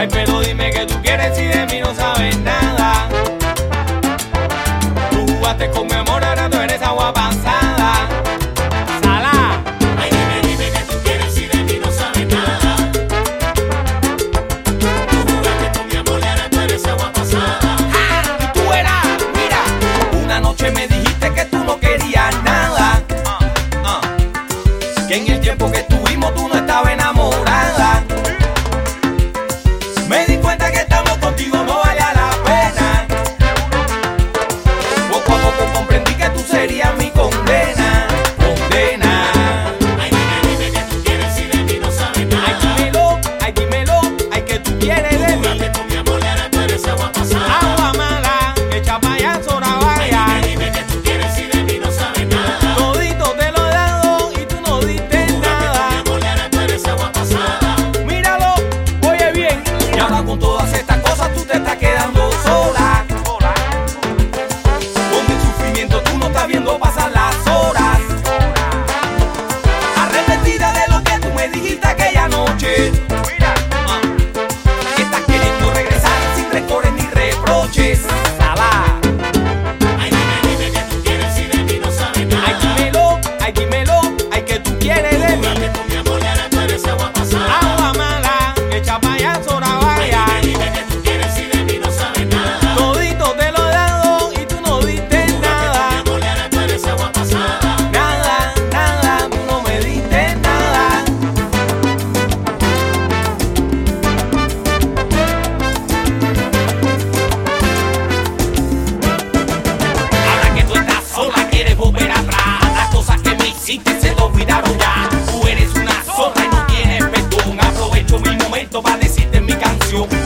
Ay, pero dime que tú quieres y de mí no sabes nada. Tú jugaste con mi amor, ahora tú eres agua pasada. Sala. Ay, dime, dime que tú quieres y de mí no sabes nada. Tú jugaste con mi amor, ahora tú eres agua pasada. Ah, y tú eras, mira, una noche me viendo pasar las horas. Arrepentida de lo que tú me dijiste aquella noche. Mira, ah, estás queriendo regresar sin rencores ni reproches. Salá. Ay, dime, dime que tú quieres y de mí no sabes Ay, nada. dímelo, ay, dímelo, ay, que tú quieres de mí. Jugaste con mi amor y ahora tú eres agua pasada. Agua mala, echa pa' allá, zona vaya.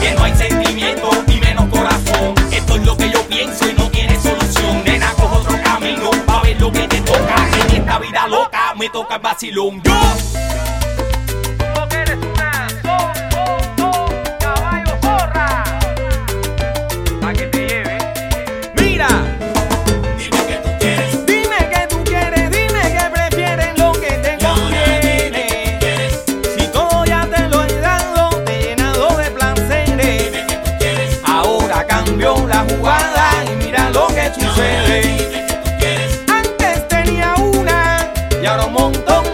Que no hay sentimiento ni menos corazón. Esto es lo que yo pienso y no tiene solución. Nena, coge otro camino para ver lo que te toca. En esta vida loca me toca el vacilón. Yo un montón.